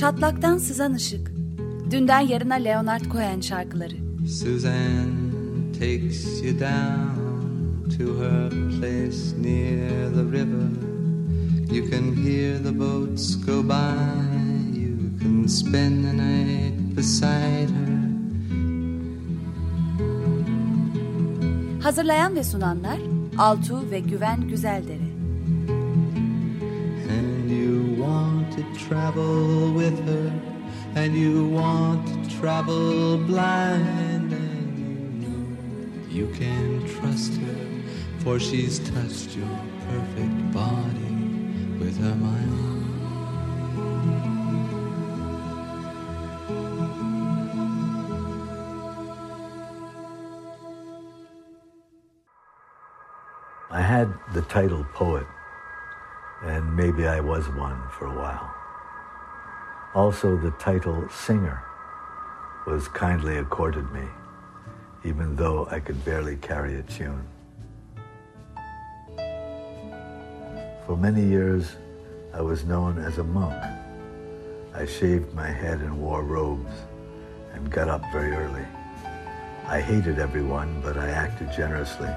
Çatlaktan sızan ışık. Dünden yarına Leonard Cohen şarkıları. Suzanne takes you down to her place near the river. You can hear the boats go by. You can spend the night beside her. Hazırlayan ve sunanlar Altu ve Güven Güzeldere. Travel with her, and you want to travel blind, and you know you can trust her, for she's touched your perfect body with her mind. I had the title poet, and maybe I was one for a while. Also, the title singer was kindly accorded me, even though I could barely carry a tune. For many years, I was known as a monk. I shaved my head and wore robes and got up very early. I hated everyone, but I acted generously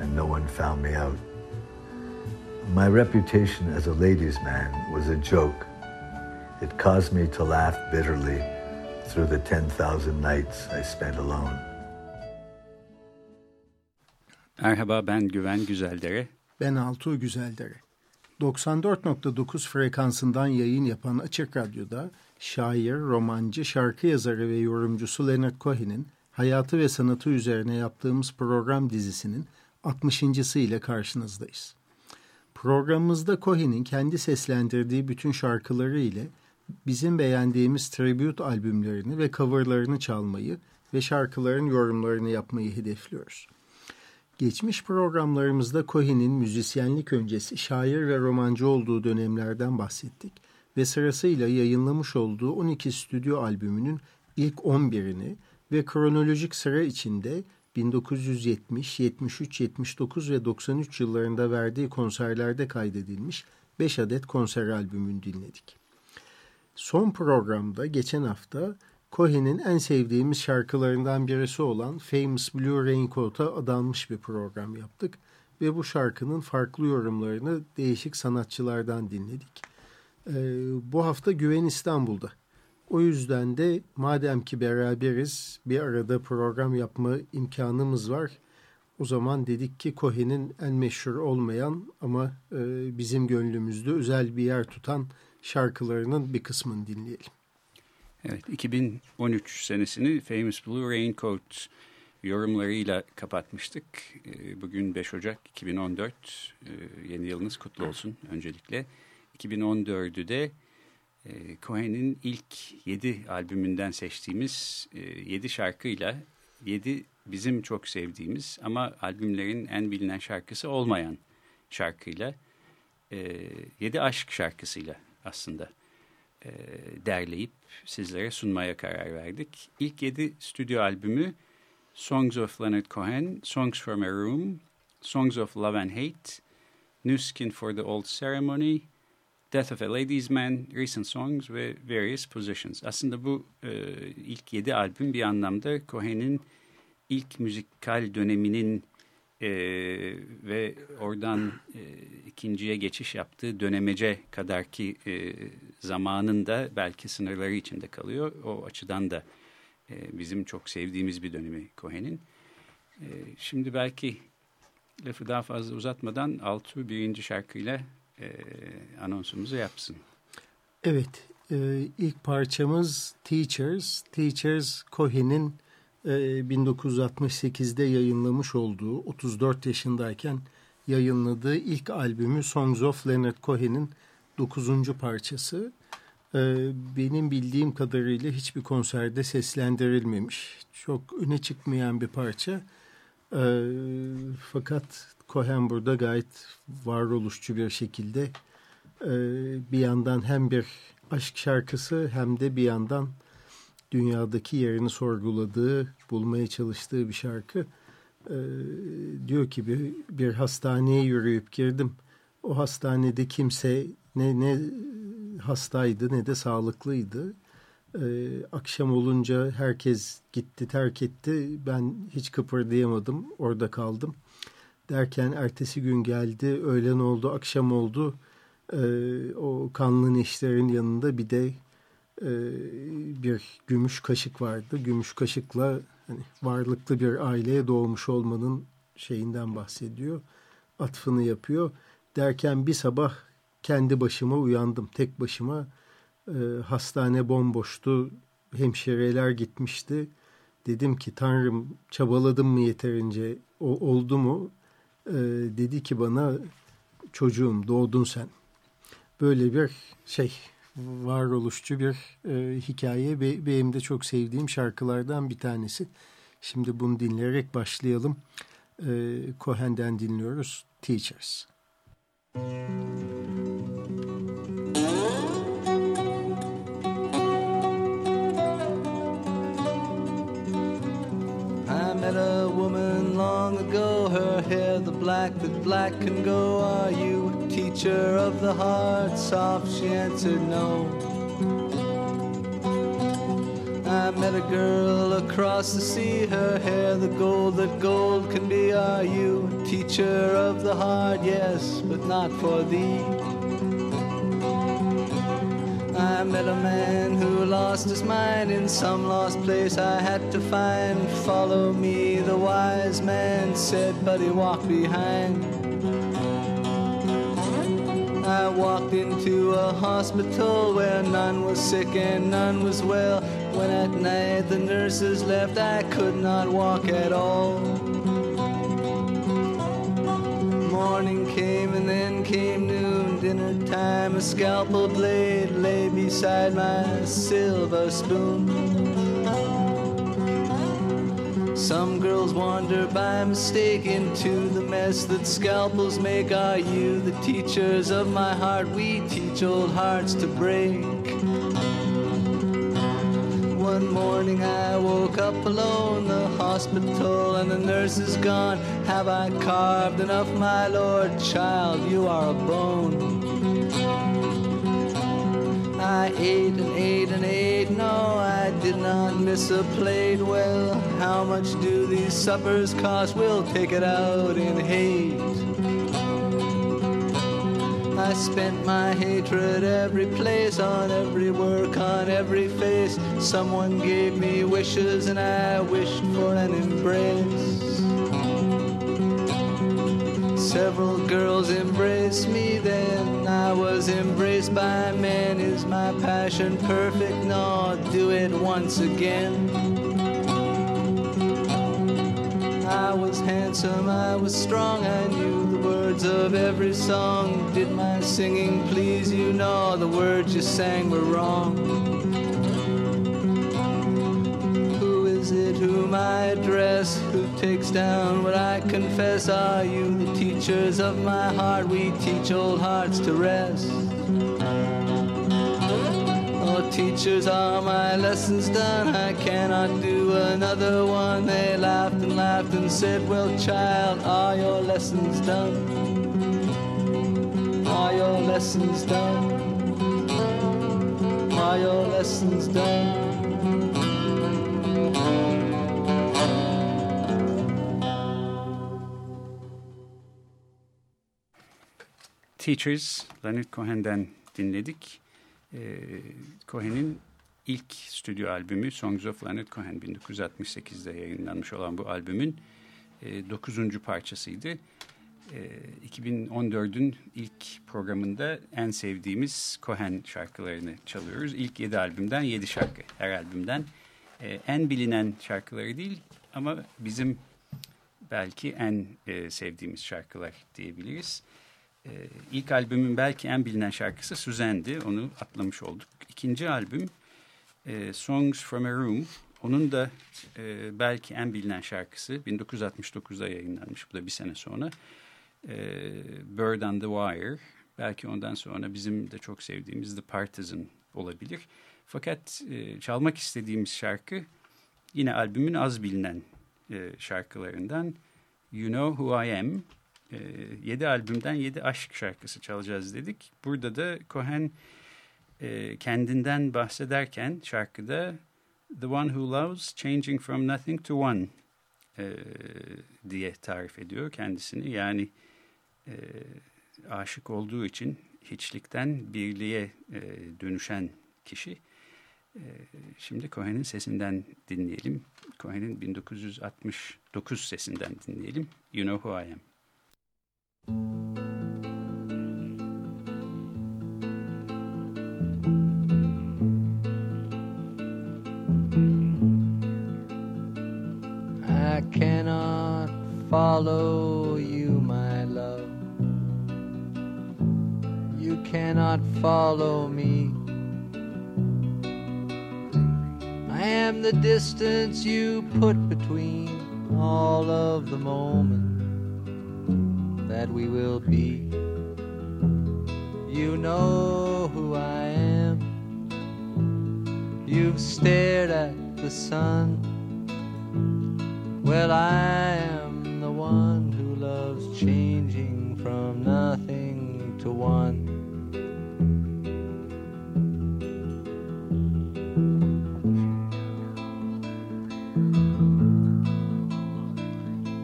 and no one found me out. My reputation as a ladies' man was a joke. It caused me to laugh bitterly through the 10,000 nights I spent alone. Merhaba ben Güven Güzeldere. Ben Altuğ Güzeldere. 94.9 frekansından yayın yapan Açık Radyo'da şair, romancı, şarkı yazarı ve yorumcusu Leonard Cohen'in hayatı ve sanatı üzerine yaptığımız program dizisinin 60.sı ile karşınızdayız. Programımızda Cohen'in kendi seslendirdiği bütün şarkıları ile bizim beğendiğimiz tribute albümlerini ve coverlarını çalmayı ve şarkıların yorumlarını yapmayı hedefliyoruz. Geçmiş programlarımızda Cohen'in müzisyenlik öncesi şair ve romancı olduğu dönemlerden bahsettik ve sırasıyla yayınlamış olduğu 12 stüdyo albümünün ilk 11'ini ve kronolojik sıra içinde 1970, 73, 79 ve 93 yıllarında verdiği konserlerde kaydedilmiş 5 adet konser albümünü dinledik. Son programda geçen hafta Cohen'in en sevdiğimiz şarkılarından birisi olan Famous Blue Raincoat'a adanmış bir program yaptık ve bu şarkının farklı yorumlarını değişik sanatçılardan dinledik. Ee, bu hafta Güven İstanbul'da. O yüzden de madem ki beraberiz bir arada program yapma imkanımız var. O zaman dedik ki Cohen'in en meşhur olmayan ama e, bizim gönlümüzde özel bir yer tutan şarkılarının bir kısmını dinleyelim. Evet 2013 senesini Famous Blue Raincoat yorumlarıyla kapatmıştık. E, bugün 5 Ocak 2014 e, yeni yılınız kutlu olsun öncelikle. 2014'ü de e, Cohen'in ilk 7 albümünden seçtiğimiz e, 7 şarkıyla 7 bizim çok sevdiğimiz ama albümlerin en bilinen şarkısı olmayan şarkıyla e, 7 aşk şarkısıyla aslında e, derleyip sizlere sunmaya karar verdik. İlk 7 stüdyo albümü Songs of Leonard Cohen, Songs from a Room, Songs of Love and Hate, New Skin for the Old Ceremony, Death of a Ladies Man, Recent Songs ve Various Positions. Aslında bu e, ilk yedi albüm bir anlamda Cohen'in ilk müzikal döneminin e, ve oradan e, ikinciye geçiş yaptığı dönemece kadarki e, zamanında belki sınırları içinde kalıyor. O açıdan da e, bizim çok sevdiğimiz bir dönemi Cohen'in. E, şimdi belki lafı daha fazla uzatmadan Altu birinci şarkıyla e, anonsumuzu yapsın. Evet, e, ilk parçamız Teachers. Teachers, Cohen'in 1968'de yayınlamış olduğu, 34 yaşındayken yayınladığı ilk albümü Songs of Leonard Cohen'in 9. parçası. E, benim bildiğim kadarıyla hiçbir konserde seslendirilmemiş. Çok öne çıkmayan bir parça. E, fakat Cohen burada gayet varoluşçu bir şekilde e, bir yandan hem bir aşk şarkısı hem de bir yandan dünyadaki yerini sorguladığı, bulmaya çalıştığı bir şarkı. E, diyor ki bir, bir hastaneye yürüyüp girdim. O hastanede kimse Ne ne hastaydı ne de sağlıklıydı. Ee, akşam olunca herkes gitti terk etti. Ben hiç kıpırdayamadım orada kaldım. Derken ertesi gün geldi öğlen oldu akşam oldu. Ee, o kanlı neşterin yanında bir de e, bir gümüş kaşık vardı. Gümüş kaşıkla hani varlıklı bir aileye doğmuş olmanın şeyinden bahsediyor. Atfını yapıyor. Derken bir sabah kendi başıma uyandım. Tek başıma e, hastane bomboştu. Hemşireler gitmişti. Dedim ki Tanrım çabaladım mı yeterince? O, oldu mu? E, dedi ki bana çocuğum doğdun sen. Böyle bir şey varoluşçu bir e, hikaye ve benim de çok sevdiğim şarkılardan bir tanesi. Şimdi bunu dinleyerek başlayalım. E, Cohen'den dinliyoruz. Teachers. Met a woman long ago, her hair the black that black can go. Are you teacher of the heart? Soft, she answered no. I met a girl across the sea, her hair the gold that gold can be. Are you teacher of the heart? Yes, but not for thee. I met a man who lost his mind in some lost place I had to find. Follow me, the wise man said, but he walked behind. I walked into a hospital where none was sick and none was well. When at night the nurses left, I could not walk at all. Morning came and then came noon, dinner time. A scalpel blade lay beside my silver spoon. Some girls wander by mistake into the mess that scalpels make. Are you the teachers of my heart? We teach old hearts to break. One morning I woke up alone, the hospital and the nurse is gone. Have I carved enough, my lord? Child, you are a bone. I ate and ate and ate, no, I did not miss a plate. Well, how much do these suppers cost? We'll take it out in hate. I spent my hatred every place, on every work, on every face. Someone gave me wishes and I wished for an embrace. Several girls embraced me then. I was embraced by men. Is my passion perfect? No, do it once again. I was handsome, I was strong, I knew the words of every song. Did my singing please you? No, the words you sang were wrong. Is it whom I address? Who takes down what I confess? Are you the teachers of my heart? We teach old hearts to rest. Oh, teachers, are my lessons done? I cannot do another one. They laughed and laughed and said, Well, child, are your lessons done? Are your lessons done? Are your lessons done? Teachers, Leonard Cohen'den dinledik. Ee, Cohen'in ilk stüdyo albümü Songs of Leonard Cohen 1968'de yayınlanmış olan bu albümün e, 9. parçasıydı. E, 2014'ün ilk programında en sevdiğimiz Cohen şarkılarını çalıyoruz. İlk 7 albümden 7 şarkı her albümden. E, en bilinen şarkıları değil ama bizim belki en e, sevdiğimiz şarkılar diyebiliriz. Ee, ilk albümün belki en bilinen şarkısı Suzanne'di. Onu atlamış olduk. İkinci albüm e, Songs from a Room. Onun da e, belki en bilinen şarkısı 1969'da yayınlanmış. Bu da bir sene sonra. E, Bird on the Wire. Belki ondan sonra bizim de çok sevdiğimiz The Partisan olabilir. Fakat e, çalmak istediğimiz şarkı yine albümün az bilinen e, şarkılarından You Know Who I Am e, 7 albümden 7 aşk şarkısı çalacağız dedik. Burada da Cohen e, kendinden bahsederken şarkıda The One Who Loves Changing From Nothing to One e, diye tarif ediyor kendisini. Yani e, aşık olduğu için hiçlikten birliğe dönüşen kişi. Şimdi Cohen'in sesinden dinleyelim. Cohen'in 1969 sesinden dinleyelim. You Know Who I Am. I cannot follow you, my love. You cannot follow me. I am the distance you put between all of the moment that we will be. You know who I am. You've stared at the sun. Well, I am the one who loves changing from nothing to one.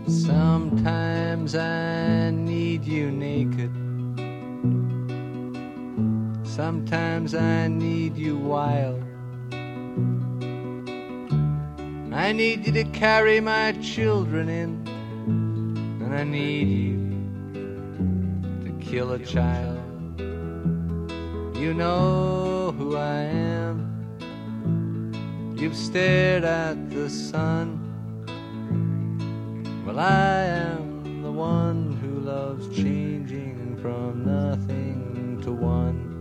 Sometimes I Sometimes I need you wild. I need you to carry my children in, and I need you to kill a child. You know who I am. You've stared at the sun. Well, I am the one who loves changing from nothing to one.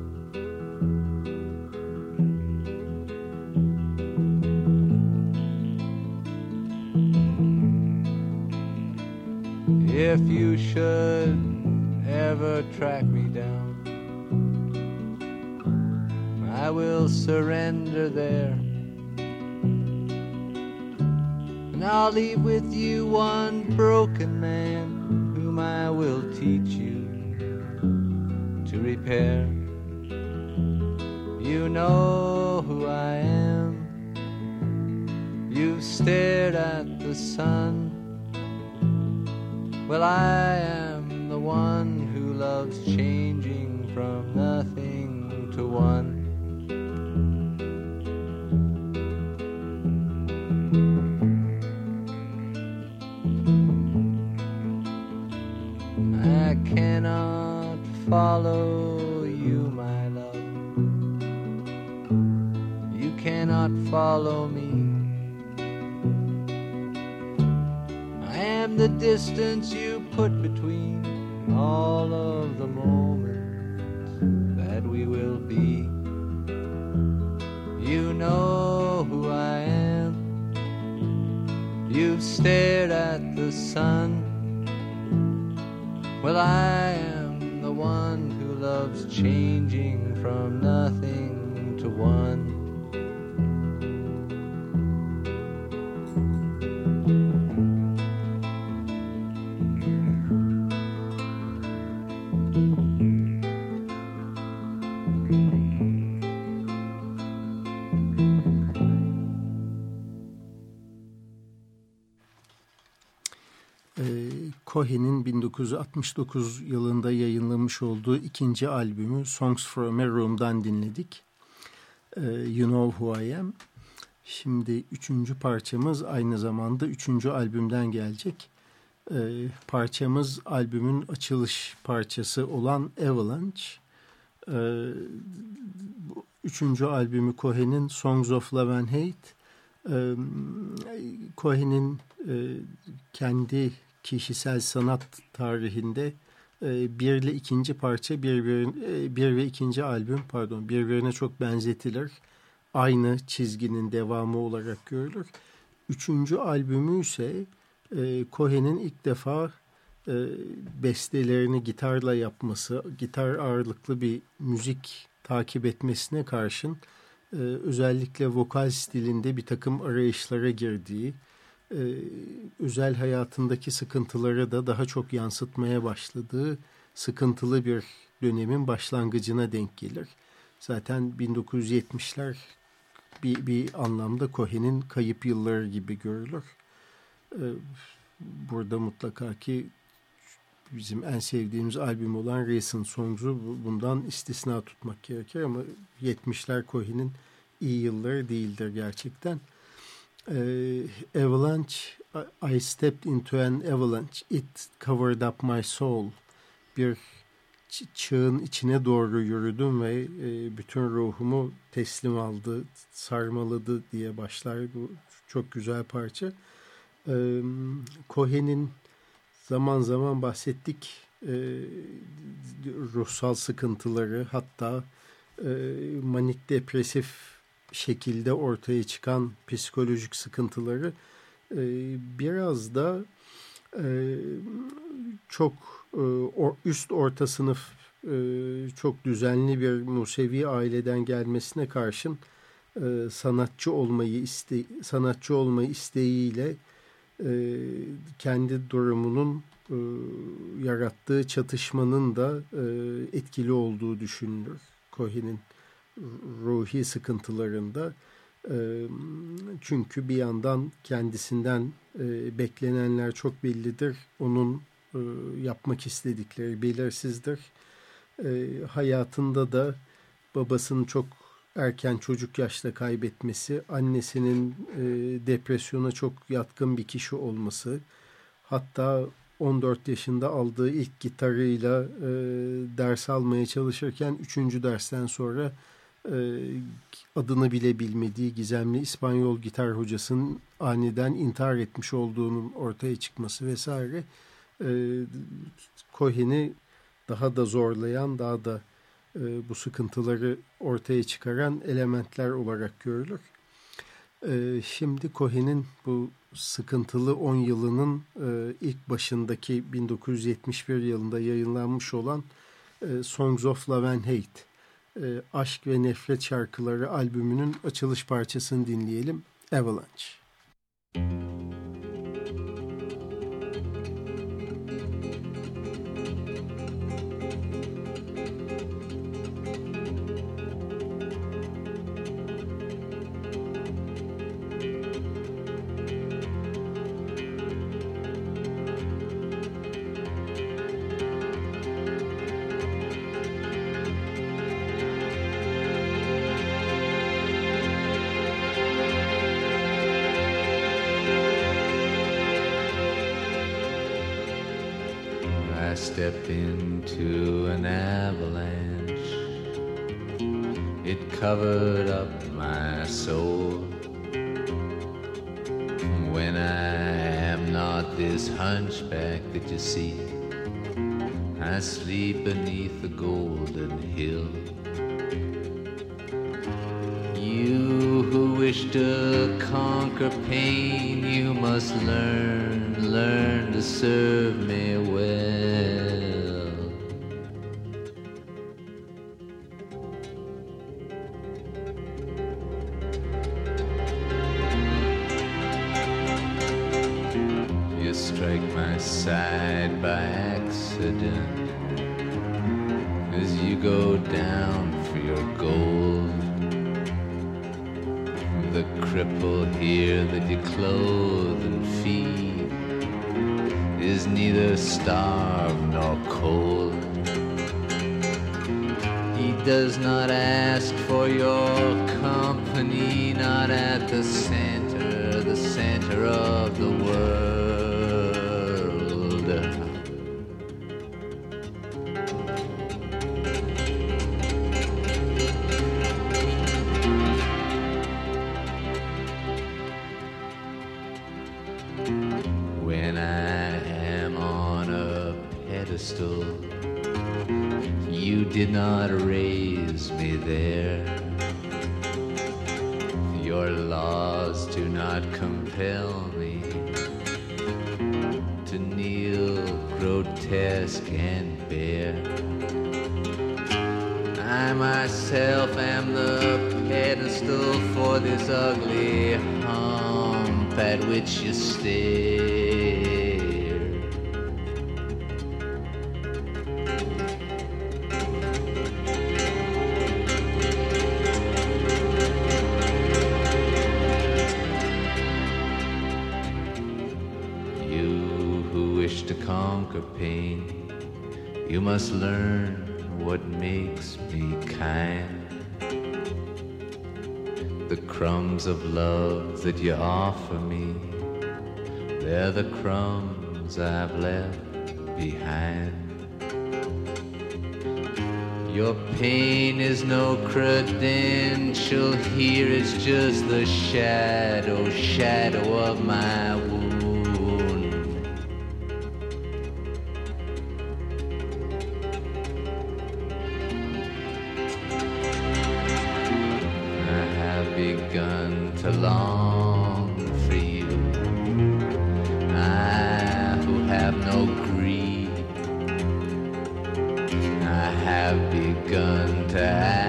If you should ever track me down, I will surrender there. And I'll leave with you one broken man whom I will teach you to repair. You know who I am. You've stared at the sun. Well, I am the one who loves changing from nothing to one. I cannot follow you, my love. You cannot follow me. Am the distance you put between all of the moments that we will be. You know who I am. You've stared at the sun. Well, I am the one who loves changing from nothing to one. Cohen'in 1969 yılında yayınlamış olduğu ikinci albümü Songs from a Room'dan dinledik. Ee, you Know Who I Am. Şimdi üçüncü parçamız aynı zamanda üçüncü albümden gelecek. Ee, parçamız albümün açılış parçası olan Avalanche. Ee, üçüncü albümü Cohen'in Songs of Love and Hate. Cohen'in e, kendi kişisel sanat tarihinde e, bir ile ikinci parça birbirine, e, bir ve ikinci albüm pardon birbirine çok benzetilir. Aynı çizginin devamı olarak görülür. Üçüncü albümü ise e, Cohen'in ilk defa bestelerini gitarla yapması, gitar ağırlıklı bir müzik takip etmesine karşın özellikle vokal stilinde bir takım arayışlara girdiği, e, özel hayatındaki sıkıntıları da daha çok yansıtmaya başladığı sıkıntılı bir dönemin başlangıcına denk gelir. Zaten 1970'ler bir, bir anlamda Cohen'in kayıp yılları gibi görülür. Ee, burada mutlaka ki bizim en sevdiğimiz albüm olan Recent Songs'u bundan istisna tutmak gerekir ama 70'ler Cohen'in iyi yılları değildir gerçekten. Ee, avalanche, I stepped into an avalanche, it covered up my soul. Bir çığın içine doğru yürüdüm ve e, bütün ruhumu teslim aldı, sarmaladı diye başlar bu çok güzel parça. E, Cohen'in zaman zaman bahsettik e, ruhsal sıkıntıları hatta e, manik depresif şekilde ortaya çıkan psikolojik sıkıntıları e, biraz da e, çok e, üst orta sınıf e, çok düzenli bir Musevi aileden gelmesine karşın e, sanatçı olmayı iste sanatçı olmayı isteğiyle kendi durumunun yarattığı çatışmanın da etkili olduğu düşünülür. Cohen'in ruhi sıkıntılarında. Çünkü bir yandan kendisinden beklenenler çok bellidir. Onun yapmak istedikleri belirsizdir. Hayatında da babasının çok erken çocuk yaşta kaybetmesi, annesinin depresyona çok yatkın bir kişi olması, hatta 14 yaşında aldığı ilk gitarıyla e, ders almaya çalışırken 3. dersten sonra adını bile bilmediği gizemli İspanyol gitar hocasının aniden intihar etmiş olduğunun ortaya çıkması vesaire e, Cohen'i daha da zorlayan, daha da e, bu sıkıntıları ortaya çıkaran elementler olarak görülür. E, şimdi Cohen'in bu sıkıntılı 10 yılının e, ilk başındaki 1971 yılında yayınlanmış olan e, Songs of Love and Hate, e, Aşk ve Nefret Şarkıları albümünün açılış parçasını dinleyelim, Avalanche. Müzik go down for your gold. The cripple here that you clothe and feed is neither starved nor cold. He does not ask for your company, not at the center, the center of at which you stare. You who wish to conquer pain, you must learn that you offer me, they're the crumbs I've left behind. Your pain is no credential here, it's just the shadow, shadow of my wound. To long for you. I who have no greed. I have begun to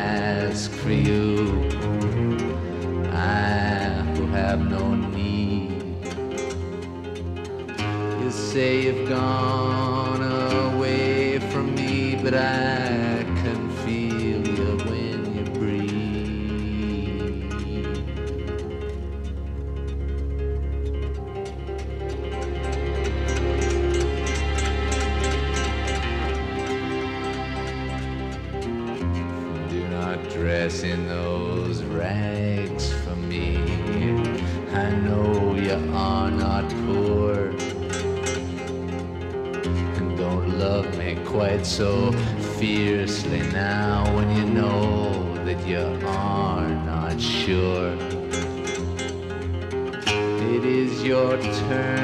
情。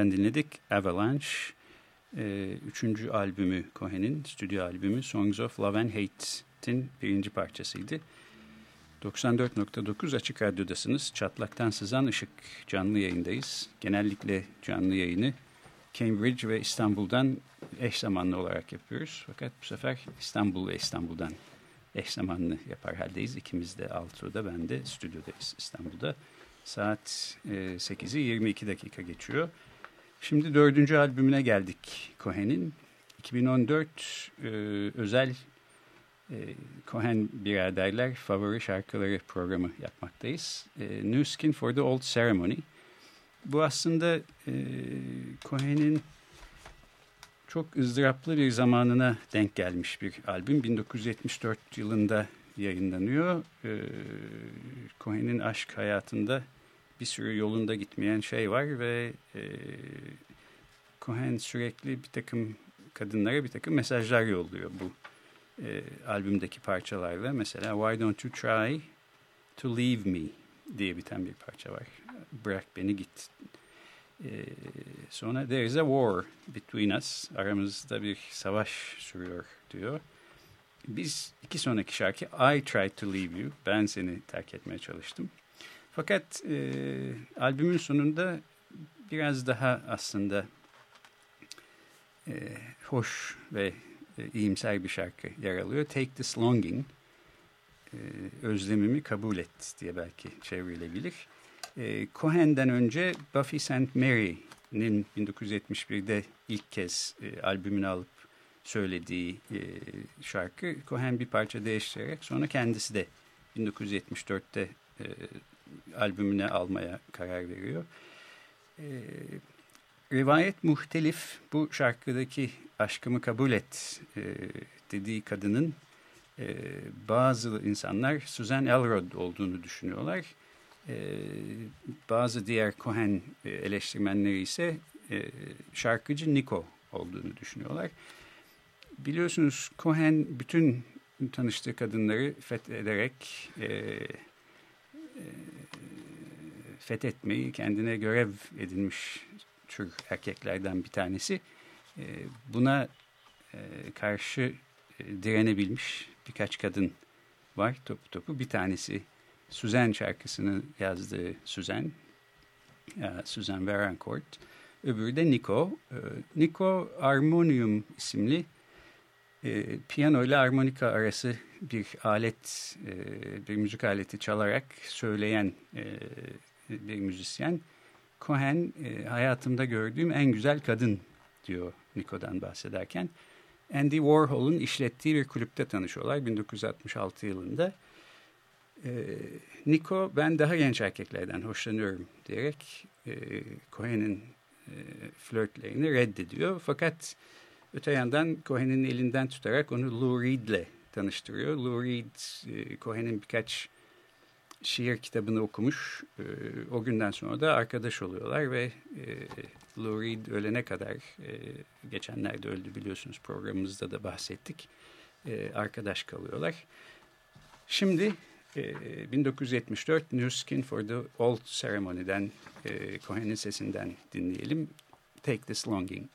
Cohen'den dinledik Avalanche. Ee, üçüncü albümü Cohen'in, stüdyo albümü Songs of Love and Hate'in birinci parçasıydı. 94.9 Açık Radyo'dasınız. Çatlaktan Sızan Işık canlı yayındayız. Genellikle canlı yayını Cambridge ve İstanbul'dan eş zamanlı olarak yapıyoruz. Fakat bu sefer İstanbul ve İstanbul'dan eş zamanlı yapar haldeyiz. İkimiz de Altro'da, ben de stüdyodayız İstanbul'da. Saat e, 8'i 22 dakika geçiyor. Şimdi dördüncü albümüne geldik Cohen'in. 2014 e, özel e, Cohen biraderler favori şarkıları programı yapmaktayız. E, New Skin for the Old Ceremony. Bu aslında e, Cohen'in çok ızdıraplı bir zamanına denk gelmiş bir albüm. 1974 yılında yayınlanıyor. E, Cohen'in aşk hayatında bir sürü yolunda gitmeyen şey var ve e, Cohen sürekli bir takım kadınlara bir takım mesajlar yolluyor bu e, albümdeki parçalarla. Mesela Why Don't You Try To Leave Me diye biten bir parça var. Bırak beni git. E, sonra There is a war between us. Aramızda bir savaş sürüyor diyor. Biz iki sonraki şarkı I Tried To Leave You. Ben seni terk etmeye çalıştım. Fakat e, albümün sonunda biraz daha aslında e, hoş ve e, iyimser bir şarkı yer alıyor. Take This Longing, e, özlemimi kabul et diye belki çevrilebilir. E, Cohen'den önce Buffy St. Mary'nin 1971'de ilk kez e, albümünü alıp söylediği e, şarkı Cohen bir parça değiştirerek sonra kendisi de 1974'te e, albümüne almaya karar veriyor. E, rivayet muhtelif bu şarkıdaki aşkımı kabul et e, dediği kadının e, bazı insanlar Susan Elrod olduğunu düşünüyorlar. E, bazı diğer Cohen e, eleştirmenleri ise e, şarkıcı Nico olduğunu düşünüyorlar. Biliyorsunuz Cohen bütün tanıştığı kadınları fethederek e, e, fethetmeyi kendine görev edinmiş tür erkeklerden bir tanesi. E, buna e, karşı e, direnebilmiş birkaç kadın var topu topu. Bir tanesi Suzanne şarkısını yazdığı Suzanne, e, Suzanne Varancourt. Öbürü de Nico. E, Nico Harmonium isimli e, piyano ile armonika arası bir alet, bir müzik aleti çalarak söyleyen bir müzisyen. Cohen e, hayatımda gördüğüm en güzel kadın diyor Nico'dan bahsederken. Andy Warhol'un işlettiği bir kulüpte tanışıyorlar 1966 yılında. E, Nico ben daha genç erkeklerden hoşlanıyorum diyerek e, Cohen'in e, flörtlerini reddediyor. Fakat öte yandan Cohen'in elinden tutarak onu Lou Reed'le tanıştırıyor. Lou Reed, Cohen'in birkaç şiir kitabını okumuş. E, o günden sonra da arkadaş oluyorlar ve e, Lou Reed ölene kadar, e, geçenlerde öldü biliyorsunuz programımızda da bahsettik, e, arkadaş kalıyorlar. Şimdi e, 1974 New Skin for the Old Ceremony'den, Cohen'in sesinden dinleyelim. Take This Longing.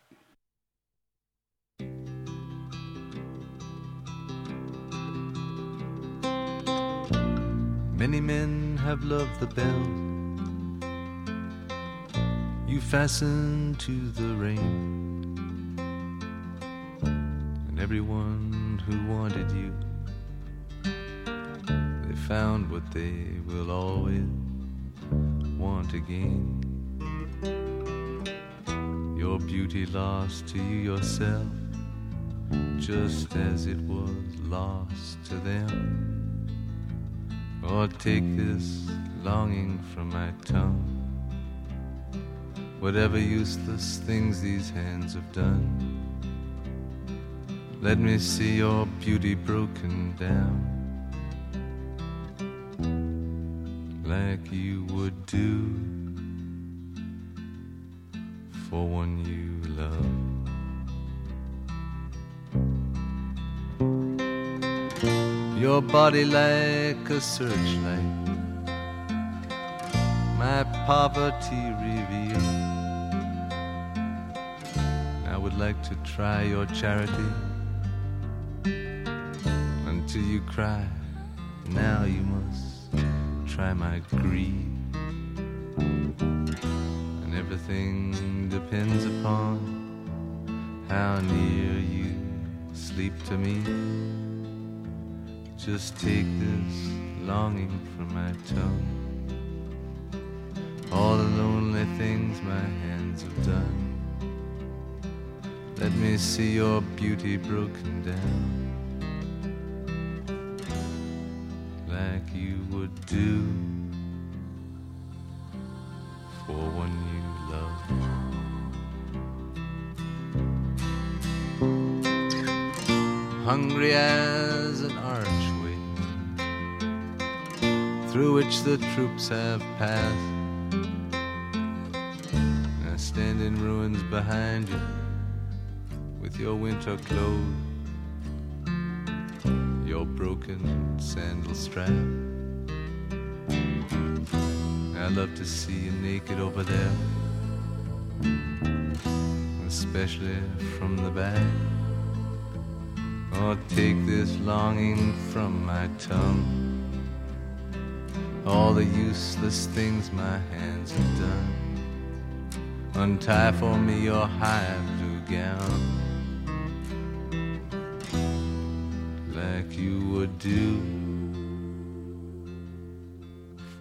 Many men have loved the bell you fastened to the rain, and everyone who wanted you, they found what they will always want again. Your beauty lost to you yourself, just as it was lost to them. Or take this longing from my tongue. Whatever useless things these hands have done, let me see your beauty broken down like you would do for one you love. Your body like a searchlight, my poverty revealed. I would like to try your charity until you cry. Now you must try my greed, and everything depends upon how near you sleep to me. Just take this longing from my tongue. All the lonely things my hands have done. Let me see your beauty broken down. Like you would do for one you love. Hungry as through which the troops have passed. I stand in ruins behind you with your winter clothes, your broken sandal strap. I love to see you naked over there, especially from the back. Or take this longing from my tongue. All the useless things my hands have done. Untie for me your high blue gown. Like you would do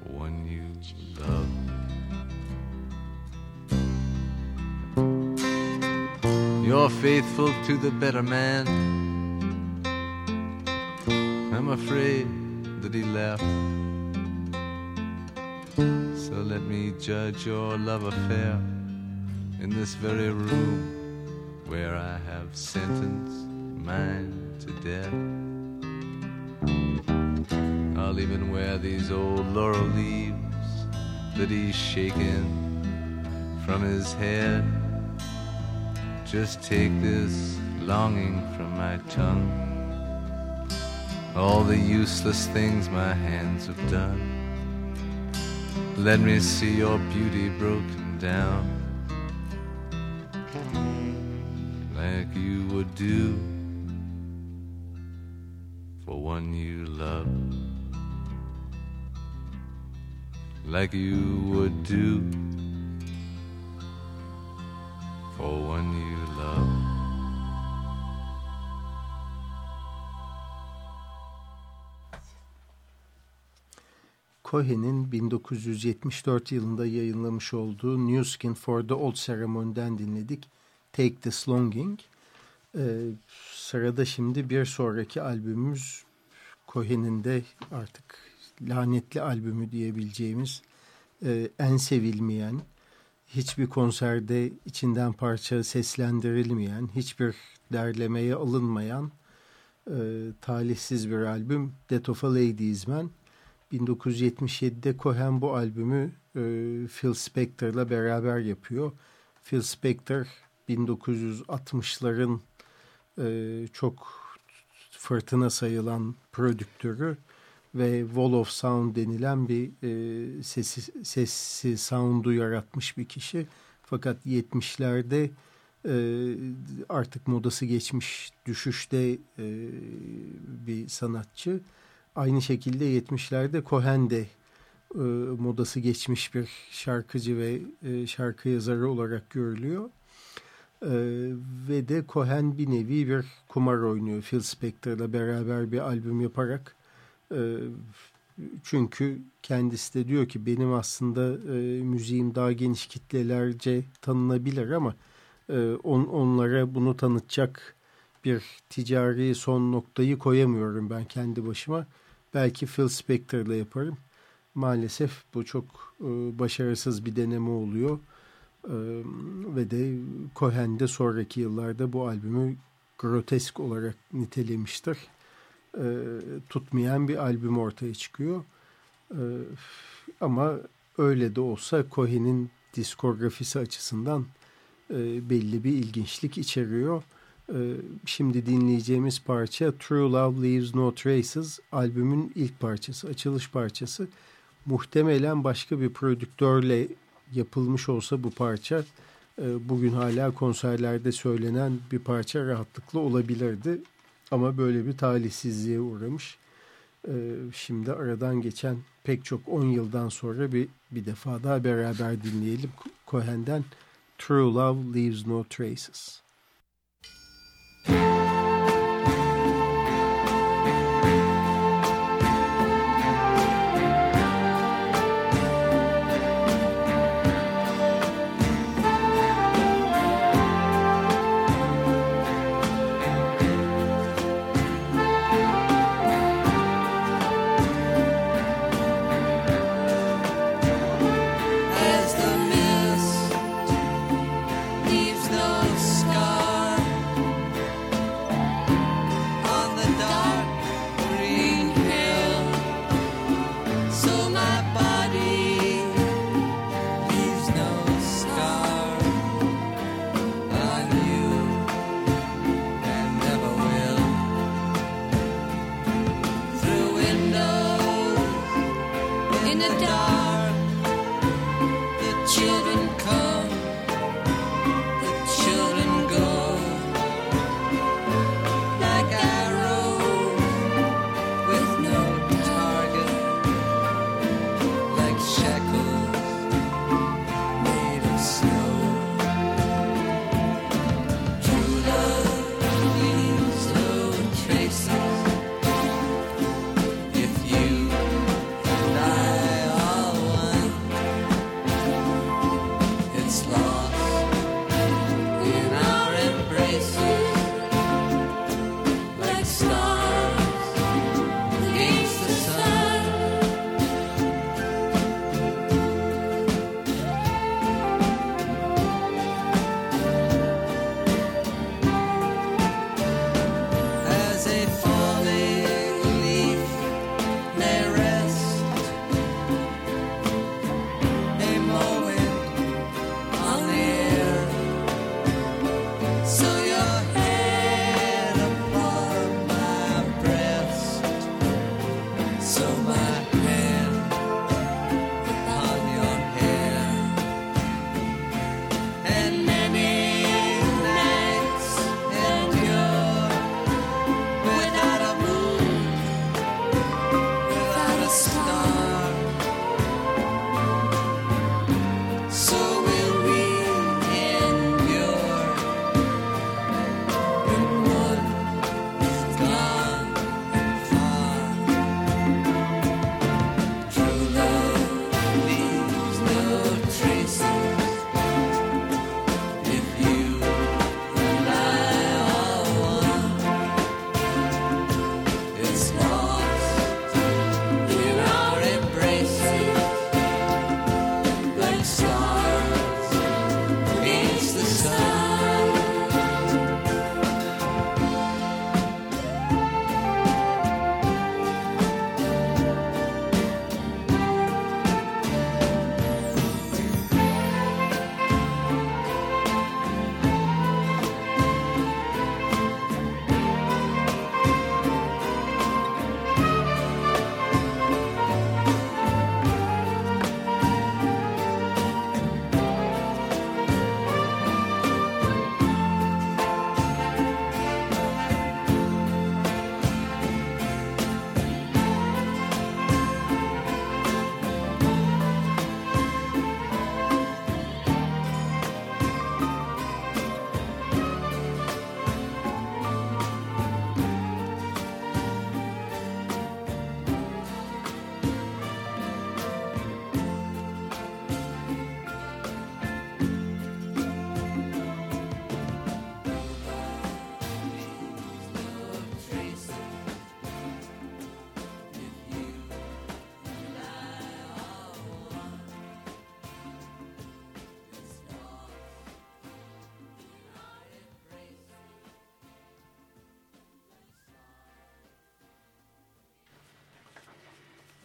for one you love. You're faithful to the better man. I'm afraid that he left. So let me judge your love affair in this very room where I have sentenced mine to death. I'll even wear these old laurel leaves that he's shaken from his head. Just take this longing from my tongue. All the useless things my hands have done. Let me see your beauty broken down like you would do for one you love, like you would do for one you. Cohen'in 1974 yılında yayınlamış olduğu New Skin for the Old Ceremony'den dinledik. Take This Longing. Ee, sırada şimdi bir sonraki albümümüz Cohen'in de artık lanetli albümü diyebileceğimiz e, en sevilmeyen, hiçbir konserde içinden parça seslendirilmeyen, hiçbir derlemeye alınmayan e, talihsiz bir albüm Death of a Ladies Man. 1977'de Cohen bu albümü e, Phil Spector'la beraber yapıyor. Phil Spector 1960'ların e, çok fırtına sayılan prodüktörü ve Wall of Sound denilen bir e, sesi, sesi sound'u yaratmış bir kişi. Fakat 70'lerde e, artık modası geçmiş düşüşte e, bir sanatçı. Aynı şekilde 70'lerde Cohen de e, modası geçmiş bir şarkıcı ve e, şarkı yazarı olarak görülüyor. E, ve de Cohen bir nevi bir kumar oynuyor Phil Spector'la beraber bir albüm yaparak. E, çünkü kendisi de diyor ki benim aslında e, müziğim daha geniş kitlelerce tanınabilir ama e, on, onlara bunu tanıtacak bir ticari son noktayı koyamıyorum ben kendi başıma. Belki Phil Spector'la yaparım. Maalesef bu çok e, başarısız bir deneme oluyor. E, ve de Cohen de sonraki yıllarda bu albümü grotesk olarak nitelemiştir. E, tutmayan bir albüm ortaya çıkıyor. E, ama öyle de olsa Cohen'in diskografisi açısından e, belli bir ilginçlik içeriyor. Ee, şimdi dinleyeceğimiz parça True Love Leaves No Traces albümün ilk parçası, açılış parçası. Muhtemelen başka bir prodüktörle yapılmış olsa bu parça e, bugün hala konserlerde söylenen bir parça rahatlıkla olabilirdi. Ama böyle bir talihsizliğe uğramış. Ee, şimdi aradan geçen pek çok 10 yıldan sonra bir, bir defa daha beraber dinleyelim Cohen'den True Love Leaves No Traces.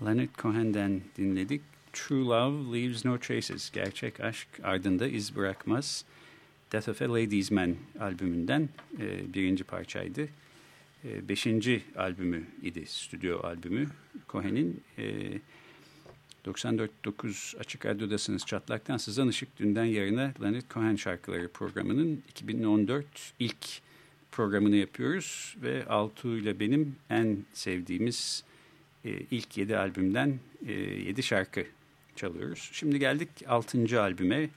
Leonard Cohen'den dinledik. True Love Leaves No Traces. Gerçek aşk ardında iz bırakmaz. Death of a Ladies Man albümünden e, birinci parçaydı. E, beşinci albümü idi, stüdyo albümü Cohen'in. E, 94.9 Açık Radyo'dasınız Çatlaktan Sızan Işık Dünden Yarına Leonard Cohen şarkıları programının 2014 ilk programını yapıyoruz. Ve Altu ile benim en sevdiğimiz e, ilk yedi albümden e, yedi şarkı çalıyoruz. Şimdi geldik altıncı albüme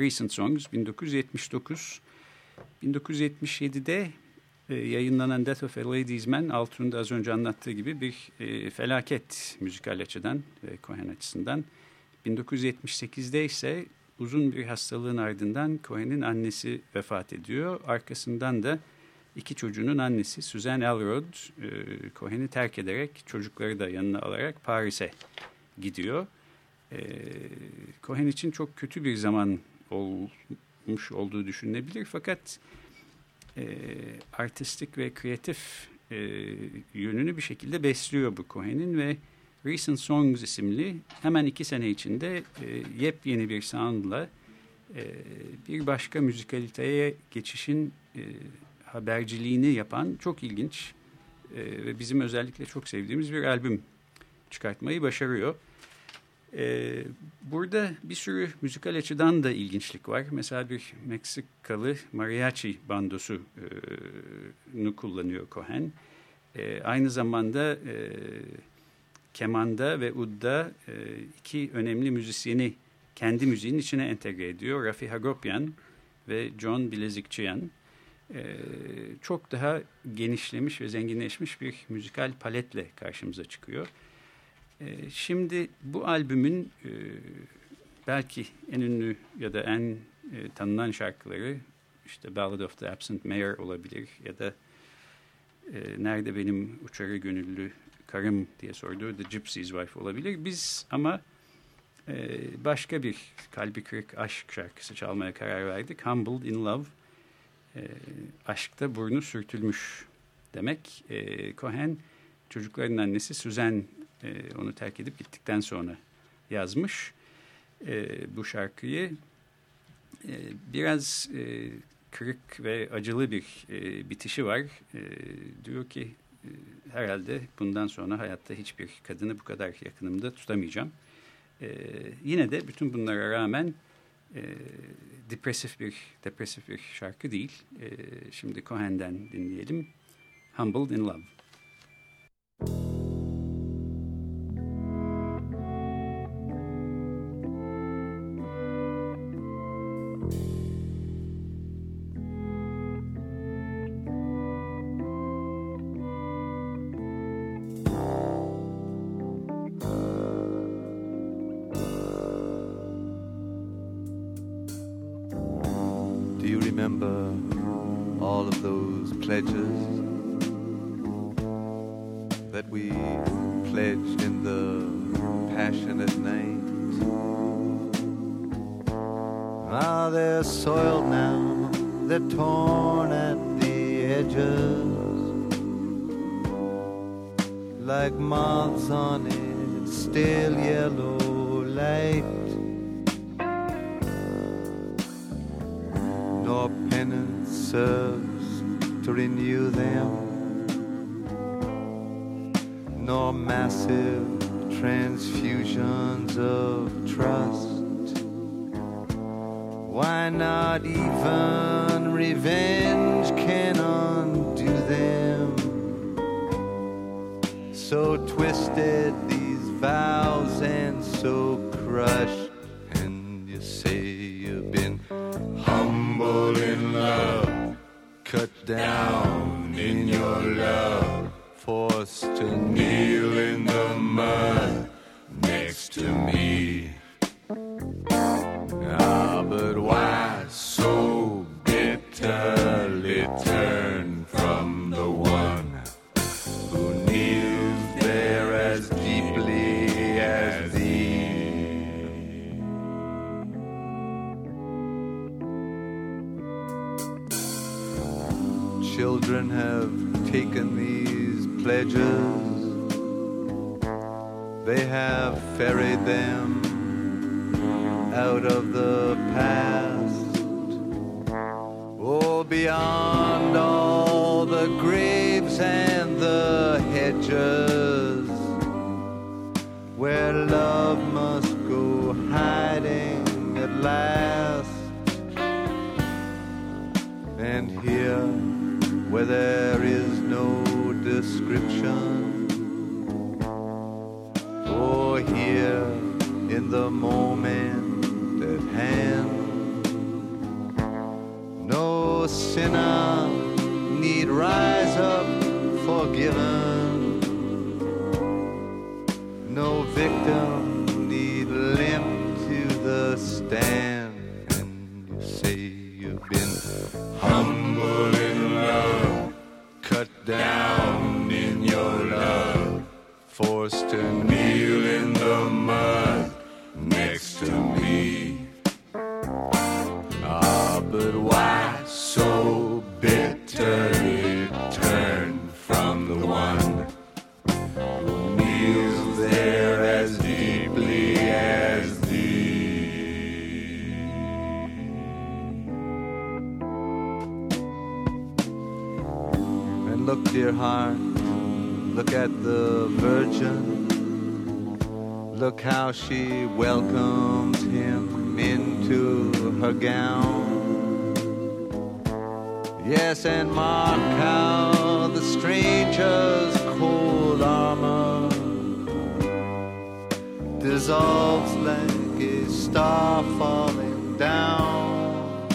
Recent Songs 1979. 1977'de e, yayınlanan Death of a Ladies Man Altun'da az önce anlattığı gibi bir e, felaket müzikal açıdan ve Cohen açısından. 1978'de ise uzun bir hastalığın ardından Cohen'in annesi vefat ediyor. Arkasından da iki çocuğunun annesi Suzanne Elrod e, Cohen'i terk ederek çocukları da yanına alarak Paris'e gidiyor. E, Cohen için çok kötü bir zaman olmuş olduğu düşünülebilir fakat e, artistik ve kreatif e, yönünü bir şekilde besliyor bu Cohen'in ve Recent Songs isimli hemen iki sene içinde e, yepyeni bir soundla e, bir başka müzikaliteye geçişin e, haberciliğini yapan çok ilginç e, ve bizim özellikle çok sevdiğimiz bir albüm çıkartmayı başarıyor. E, burada bir sürü müzikal açıdan da ilginçlik var. Mesela bir Meksikalı mariachi bandosunu e, kullanıyor Cohen. E, aynı zamanda e, kemanda ve udda e, iki önemli müzisyeni kendi müziğinin içine entegre ediyor. Rafi Hagopian ve John Bilezikçiyan. E, çok daha genişlemiş ve zenginleşmiş bir müzikal paletle karşımıza çıkıyor. E, şimdi bu albümün e, belki en ünlü ya da en e, tanınan şarkıları işte Ballad of the Absent Mayor olabilir ya da e, Nerede Benim Uçarı Gönüllü Karım diye sorduğu The Gypsy's Wife olabilir. Biz ama e, başka bir kalbi kırık aşk şarkısı çalmaya karar verdik. Humbled in Love. E, aşkta burnu sürtülmüş demek. E, Cohen çocukların annesi Suzanne e, onu terk edip gittikten sonra yazmış e, bu şarkıyı. E, biraz e, kırık ve acılı bir e, bitişi var. E, diyor ki e, herhalde bundan sonra hayatta hiçbir kadını bu kadar yakınımda tutamayacağım. E, yine de bütün bunlara rağmen e, depresif bir depresif bir şarkı değil. E, şimdi Cohen'den dinleyelim. Humbled in Love. so twisted, these vows, and so crushed. And you say you've been humble in love, cut down in your love, forced to kneel in the mud next to me. But why so bitterly turn from the one who kneels there as deeply as thee? And look, dear heart, look at the Virgin. Look how she welcomes him into her gown. And mark how the stranger's cold armor dissolves like a star falling down.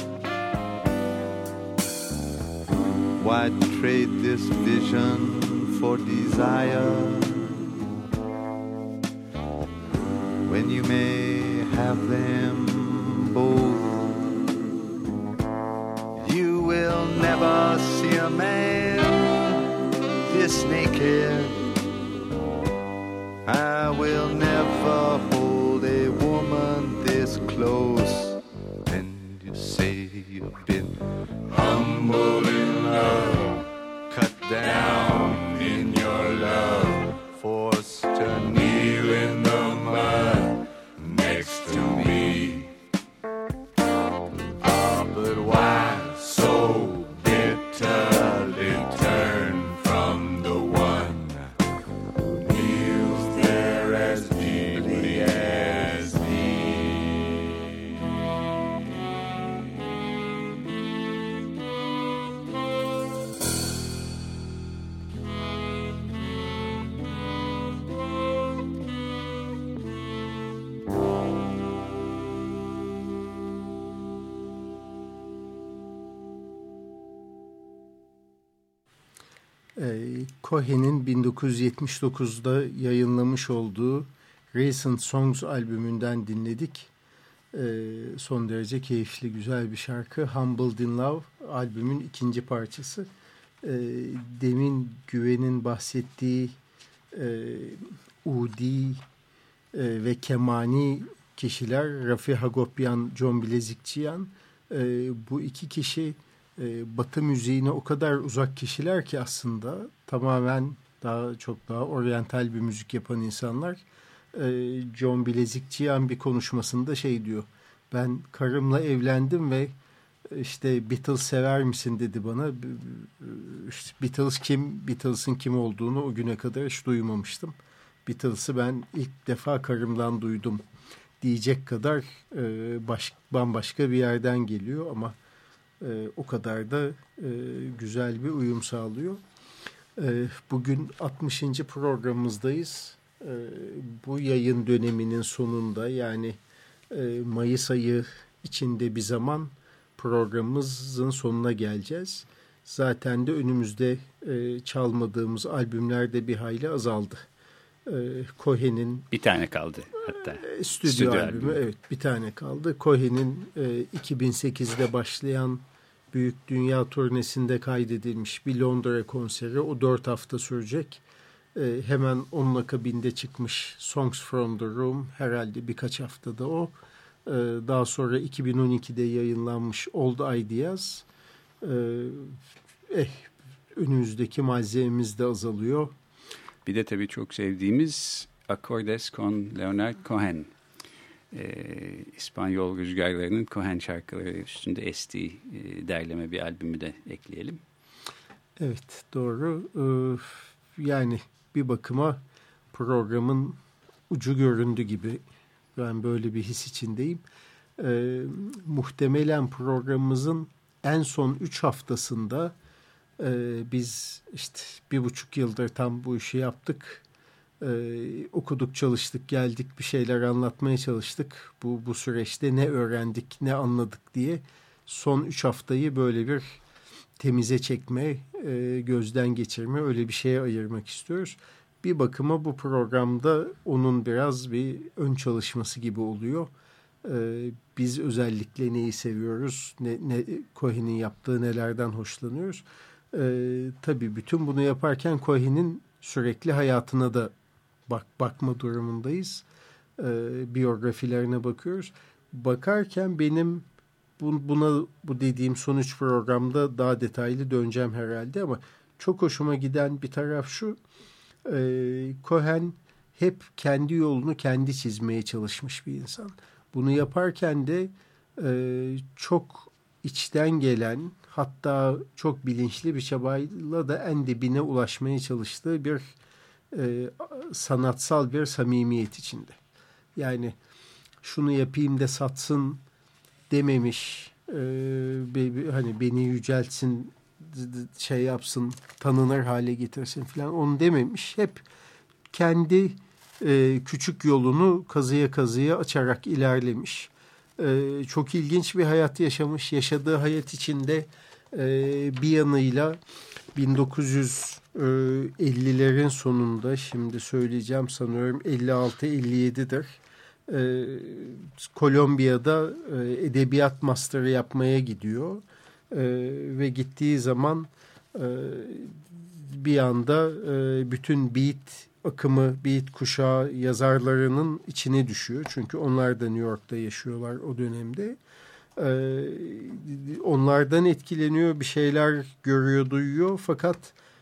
Why trade this vision for desire? This Cohen'in 1979'da yayınlamış olduğu Recent Songs albümünden dinledik. Ee, son derece keyifli, güzel bir şarkı. Humbled in Love albümün ikinci parçası. Ee, demin Güven'in bahsettiği e, Udi e, ve Kemani kişiler Rafi Hagopyan, John Bilezikçiyan e, bu iki kişi e, Batı müziğine o kadar uzak kişiler ki aslında tamamen daha çok daha oryantal bir müzik yapan insanlar. E, John Bilezikçiyan bir konuşmasında şey diyor. Ben karımla evlendim ve işte Beatles sever misin dedi bana. Beatles kim, Beatles'ın kim olduğunu o güne kadar hiç duymamıştım. Beatles'ı ben ilk defa karımdan duydum diyecek kadar e, baş, bambaşka bir yerden geliyor ama e, o kadar da e, güzel bir uyum sağlıyor. E, bugün 60. programımızdayız. E, bu yayın döneminin sonunda yani e, Mayıs ayı içinde bir zaman programımızın sonuna geleceğiz. Zaten de önümüzde e, çalmadığımız albümler de bir hayli azaldı. E, Cohen'in bir tane kaldı hatta. E, stüdyo, stüdyo albümü, albümü evet bir tane kaldı. Cohen'in e, 2008'de başlayan büyük dünya turnesinde kaydedilmiş bir Londra konseri. O dört hafta sürecek. E, hemen onun akabinde çıkmış Songs from the Room herhalde birkaç haftada o. E, daha sonra 2012'de yayınlanmış Old Ideas. E, eh, önümüzdeki malzememiz de azalıyor. Bir de tabii çok sevdiğimiz Acordes con Leonard Cohen. E, İspanyol rüzgarlarının Cohen şarkıları üstünde estiği derleme bir albümü de ekleyelim. Evet doğru. Ee, yani bir bakıma programın ucu göründü gibi. Ben böyle bir his içindeyim. Ee, muhtemelen programımızın en son üç haftasında e, biz işte bir buçuk yıldır tam bu işi yaptık. Ee, okuduk, çalıştık, geldik, bir şeyler anlatmaya çalıştık. Bu, bu süreçte ne öğrendik, ne anladık diye son üç haftayı böyle bir temize çekme, e, gözden geçirme öyle bir şeye ayırmak istiyoruz. Bir bakıma bu programda onun biraz bir ön çalışması gibi oluyor. E, biz özellikle neyi seviyoruz, ne, ne Cohen'in yaptığı nelerden hoşlanıyoruz. E, tabii bütün bunu yaparken Cohen'in sürekli hayatına da bak bakma durumundayız. E, biyografilerine bakıyoruz. Bakarken benim buna bu dediğim sonuç programda daha detaylı döneceğim herhalde ama çok hoşuma giden bir taraf şu. E, Cohen hep kendi yolunu kendi çizmeye çalışmış bir insan. Bunu yaparken de e, çok içten gelen hatta çok bilinçli bir çabayla da en dibine ulaşmaya çalıştığı bir e, sanatsal bir samimiyet içinde. Yani şunu yapayım da satsın dememiş. E, hani beni yüceltsin şey yapsın tanınır hale getirsin falan onu dememiş. Hep kendi e, küçük yolunu kazıya kazıya açarak ilerlemiş. E, çok ilginç bir hayat yaşamış. Yaşadığı hayat içinde e, bir yanıyla 1950'lerin sonunda şimdi söyleyeceğim sanıyorum 56-57'dir e, Kolombiya'da e, edebiyat master'ı yapmaya gidiyor. E, ve gittiği zaman e, bir anda e, bütün beat akımı, beat kuşağı yazarlarının içine düşüyor. Çünkü onlar da New York'ta yaşıyorlar o dönemde. E, onlardan etkileniyor, bir şeyler görüyor, duyuyor. Fakat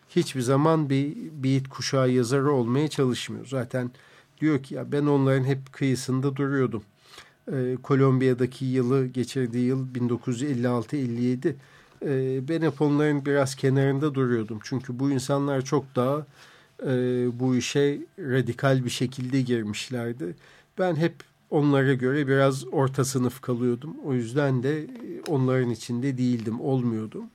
hiçbir zaman bir beat kuşağı yazarı olmaya çalışmıyor. Zaten diyor ki ya ben onların hep kıyısında duruyordum. Ee, Kolombiya'daki yılı geçirdiği yıl 1956-57 ee, ben hep onların biraz kenarında duruyordum. Çünkü bu insanlar çok daha e, bu işe radikal bir şekilde girmişlerdi. Ben hep onlara göre biraz orta sınıf kalıyordum. O yüzden de onların içinde değildim, olmuyordum.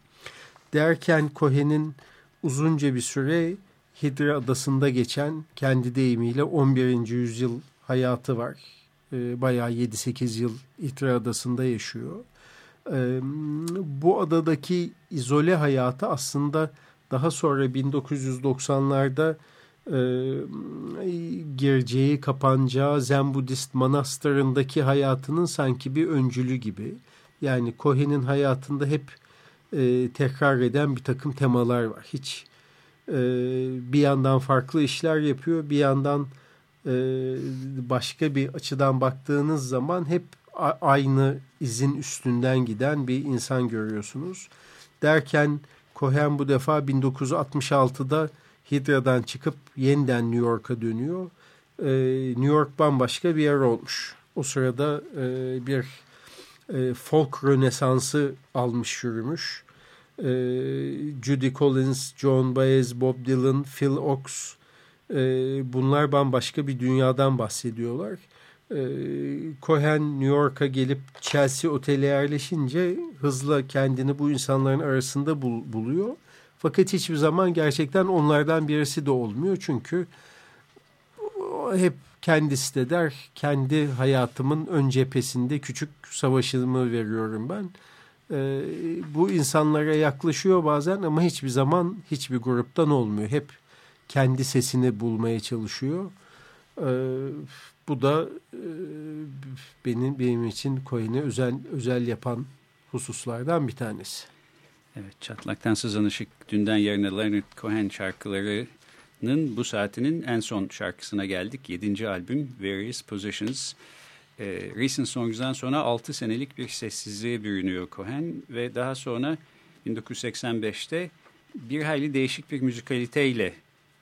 Derken Cohen'in uzunca bir süre Hidra Adası'nda geçen kendi deyimiyle 11. yüzyıl hayatı var. E, bayağı 7-8 yıl Hidra Adası'nda yaşıyor. E, bu adadaki izole hayatı aslında daha sonra 1990'larda e, gireceği, kapanacağı Zen Budist manastırındaki hayatının sanki bir öncülü gibi. Yani Cohen'in hayatında hep e, tekrar eden bir takım temalar var. Hiç e, bir yandan farklı işler yapıyor, bir yandan e, başka bir açıdan baktığınız zaman hep aynı izin üstünden giden bir insan görüyorsunuz. Derken Cohen bu defa 1966'da Hidra'dan çıkıp yeniden New York'a dönüyor. Ee, New York bambaşka bir yer olmuş. O sırada e, bir e, folk rönesansı almış yürümüş e, Judy Collins, John Baez, Bob Dylan, Phil Ox e, bunlar bambaşka bir dünyadan bahsediyorlar. E, Cohen New York'a gelip Chelsea otele yerleşince hızla kendini bu insanların arasında bul, buluyor. Fakat hiçbir zaman gerçekten onlardan birisi de olmuyor. Çünkü hep kendisi de der kendi hayatımın ön cephesinde küçük savaşımı veriyorum ben e, bu insanlara yaklaşıyor bazen ama hiçbir zaman hiçbir gruptan olmuyor. Hep kendi sesini bulmaya çalışıyor. E, bu da e, benim benim için Cohen'i özel özel yapan hususlardan bir tanesi. Evet, Çatlaktan Sızan Işık dünden yarına Leonard Cohen şarkılarının bu saatinin en son şarkısına geldik. Yedinci albüm Various Positions. E, Recent Songs'dan sonra 6 senelik bir sessizliğe bürünüyor Cohen ve daha sonra 1985'te bir hayli değişik bir müzikaliteyle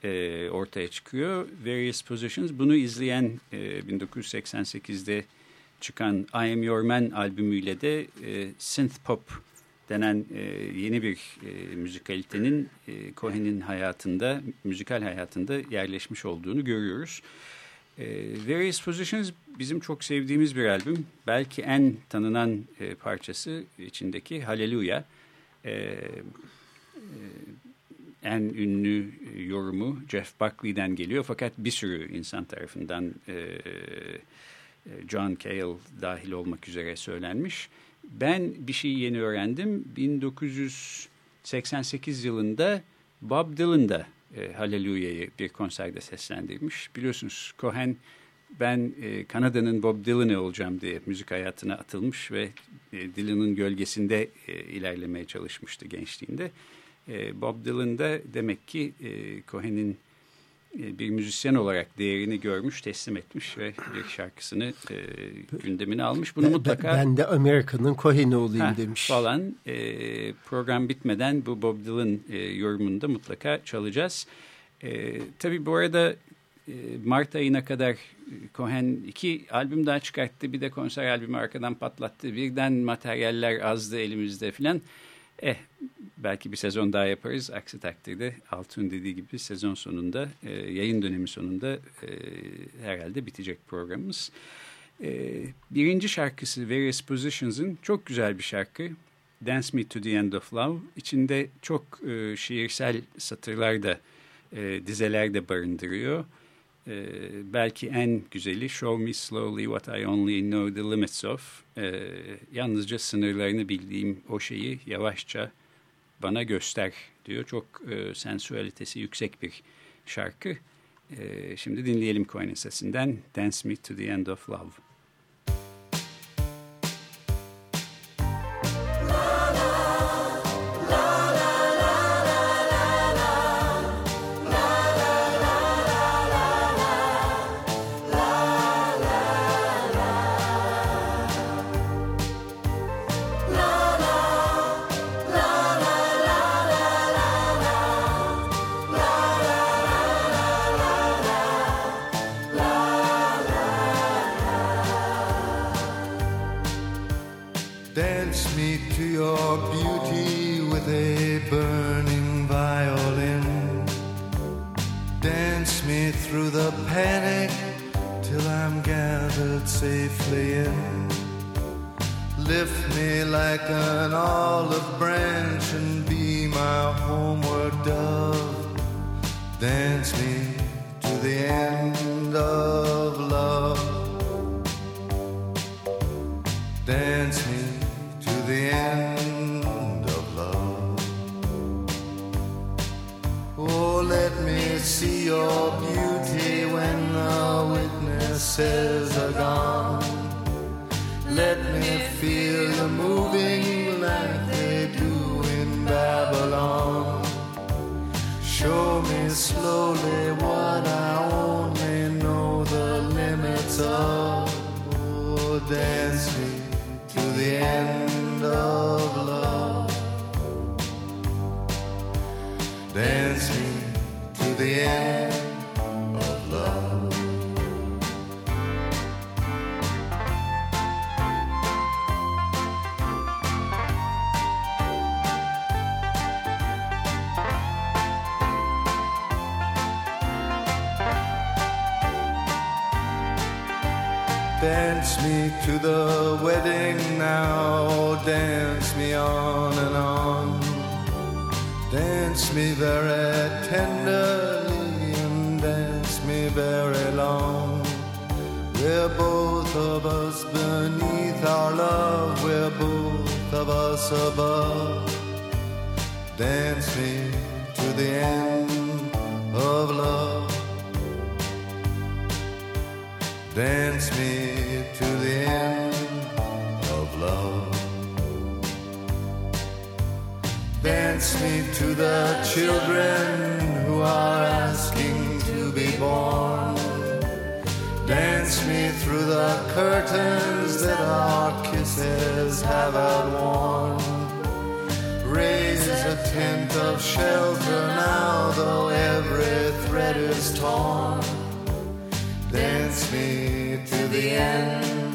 e, ortaya çıkıyor. Various Positions. Bunu izleyen e, 1988'de çıkan I Am Your Man albümüyle de e, synth pop denen e, yeni bir e, müzikalitenin e, Cohen'in hayatında, müzikal hayatında yerleşmiş olduğunu görüyoruz. E, Various Positions bizim çok sevdiğimiz bir albüm. Belki en tanınan e, parçası içindeki Hallelujah. E, e, en ünlü yorumu Jeff Buckley'den geliyor fakat bir sürü insan tarafından e, e John Cale dahil olmak üzere söylenmiş. Ben bir şey yeni öğrendim. 1988 yılında Bob Dylan da e, Hallelujah'yı bir konserde seslendirmiş. Biliyorsunuz Cohen ben e, Kanada'nın Bob Dylan'ı olacağım diye müzik hayatına atılmış ve e, Dylan'ın gölgesinde e, ilerlemeye çalışmıştı gençliğinde. E, Bob Dylan da demek ki e, Cohen'in bir müzisyen olarak değerini görmüş, teslim etmiş ve bir şarkısını e, gündemine almış. Bunu ben, mutlaka... Ben de Amerika'nın Cohen'i olayım ha, demiş. Falan. E, program bitmeden bu Bob Dylan e, yorumunu da mutlaka çalacağız. E, tabii bu arada e, Mart ayına kadar Cohen iki albüm daha çıkarttı. Bir de konser albümü arkadan patlattı. Birden materyaller azdı elimizde filan. Eh belki bir sezon daha yaparız. Aksi takdirde Altun dediği gibi sezon sonunda e, yayın dönemi sonunda e, herhalde bitecek programımız. E, birinci şarkısı Various Positions'ın çok güzel bir şarkı. Dance Me to the End of Love. İçinde çok e, şiirsel satırlar da e, dizeler de barındırıyor. E, belki en güzeli Show Me Slowly What I Only Know the Limits Of. E, yalnızca sınırlarını bildiğim o şeyi yavaşça bana göster diyor. Çok e, sensualitesi yüksek bir şarkı. E, şimdi dinleyelim Cohen'in sesinden Dance Me to the End of Love. Very long. We're both of us beneath our love, we're both of us above. Dance me to the end of love. Dance me to the end of love. Dance me to the children who are asking born. Dance me through the curtains that our kisses have outworn. Raise a tent of shelter now, though every thread is torn. Dance me to the end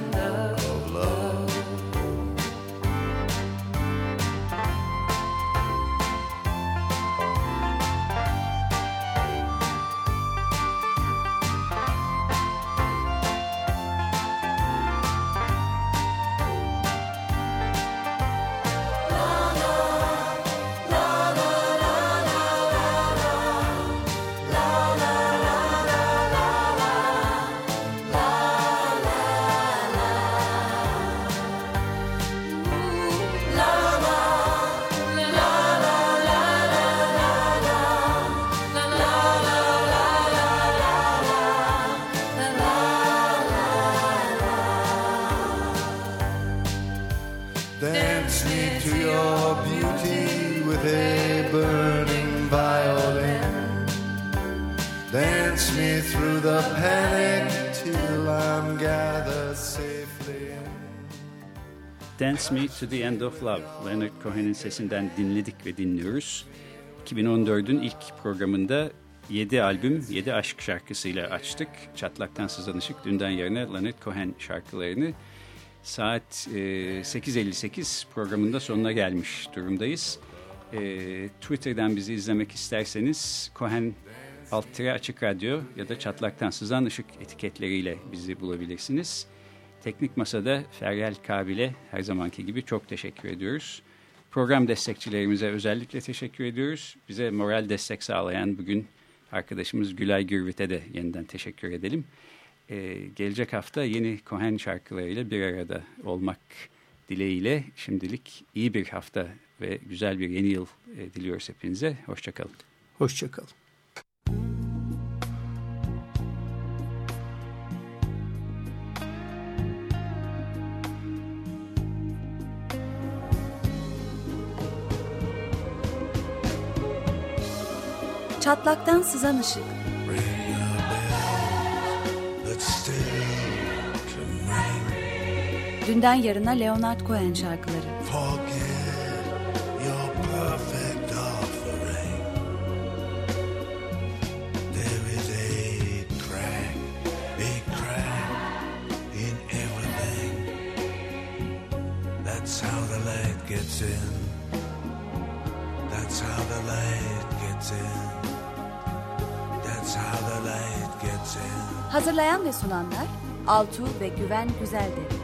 panic till I'm gathered safely. Dance Me to the End of Love. Leonard Cohen'in sesinden dinledik ve dinliyoruz. 2014'ün ilk programında 7 albüm, 7 aşk şarkısıyla açtık. Çatlaktan Sızan Işık, dünden yarına Leonard Cohen şarkılarını. Saat e, 8.58 programında sonuna gelmiş durumdayız. E, Twitter'dan bizi izlemek isterseniz Cohen alt tire açık radyo ya da çatlaktan sızan ışık etiketleriyle bizi bulabilirsiniz. Teknik Masa'da Feryal Kabil'e her zamanki gibi çok teşekkür ediyoruz. Program destekçilerimize özellikle teşekkür ediyoruz. Bize moral destek sağlayan bugün arkadaşımız Gülay Gürvit'e de yeniden teşekkür edelim. Ee, gelecek hafta yeni Cohen şarkılarıyla bir arada olmak dileğiyle şimdilik iyi bir hafta ve güzel bir yeni yıl e, diliyoruz hepinize. Hoşçakalın. Hoşçakalın. Çatlaktan sızan ışık. Dünden yarına Leonard Cohen şarkıları. Gets in. That's how the light gets in. Hazırlayan ve sunanlar Altuğ ve Güven Güzeldere.